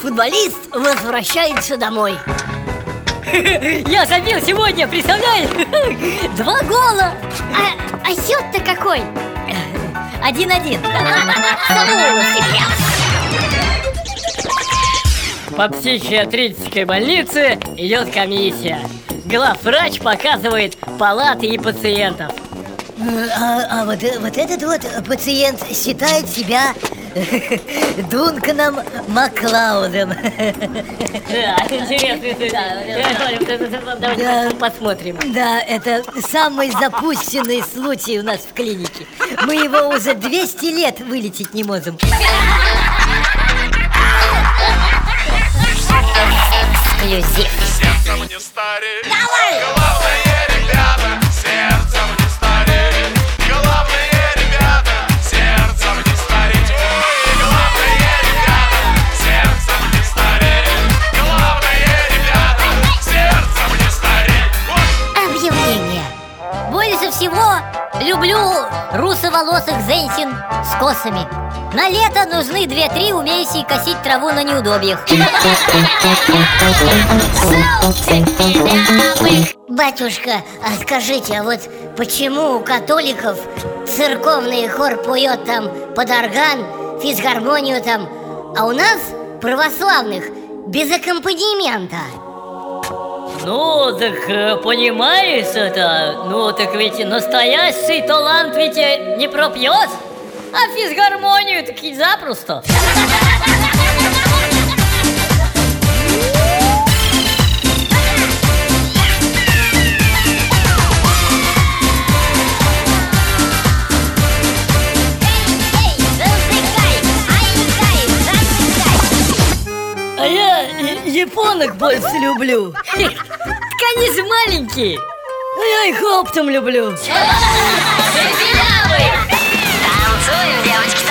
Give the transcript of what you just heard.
Футболист возвращается домой. Я забил сегодня, представляешь? Два гола. А, а счет-то какой? Один-один. По психиатрической больнице идет комиссия. Главврач показывает палаты и пациентов. А, а вот, э, вот этот вот пациент считает себя Дунканом Маклаудом Да, интересно Давайте посмотрим. Да, это самый запущенный случай у нас в клинике. Мы его уже 200 лет вылечить не можем. Эксклюзив Сердцем Больше всего люблю русоволосых женщин с косами На лето нужны две-три умеющие косить траву на неудобьях Батюшка, а скажите, а вот почему у католиков церковный хор поет там под орган, физгармонию там, а у нас, православных, без аккомпанемента? Ну, так э, понимаешь это? Ну, так ведь настоящий талант ведь э, не пропьет А физгармонию таки запросто Японок больше люблю. Так они же маленькие Ну я их оптом люблю Танцуем, девочки,